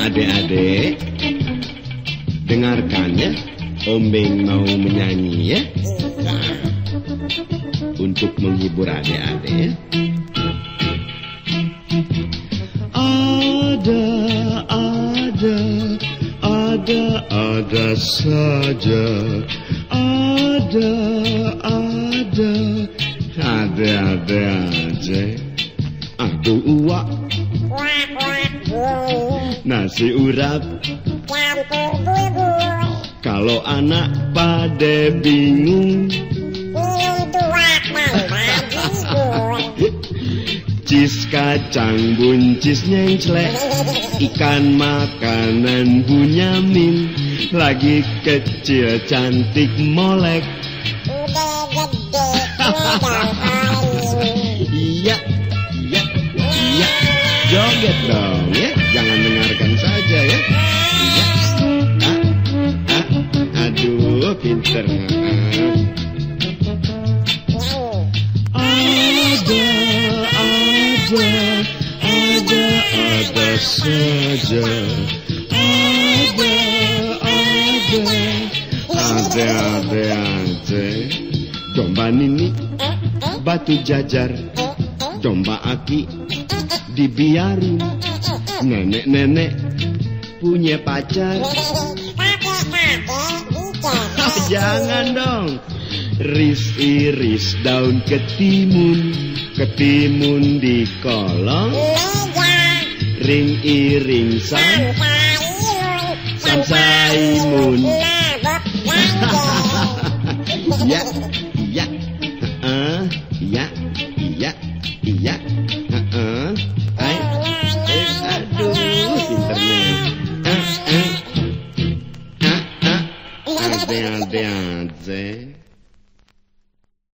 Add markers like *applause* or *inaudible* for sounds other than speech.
Adik-adik, dengarkan ya. Ombeng mau menyanyi ya. Nah, untuk menghibur adik-adik ya. Ada, ada, ada, ada saja. Ada, ada, ada, ada aja. Aduh uak, nasi urap. campur bulbul Kalau anak pada bingung, minum bajigur cis kacang buncis nyenclek. Ikan makanan bunyamin Lagi kecil cantik molek udah gede dong ya. Jangan dengarkan saja ya. Iya ah, ah, Aduh pinter. Ada, ada, ada, ada saja. Ada, ada, ada, ada, ada. Domba nini, batu jajar. Domba aki, dibiarin. Nenek-nenek punya pacar. *laughs* Jangan dong. Ris iris daun ketimun. Ketimun di kolong. Ring iring sam Samsaimun. nabok *laughs* gandeng Iya Iya Heeh Iya Ah, ah. Ah, ah. Ade ade ade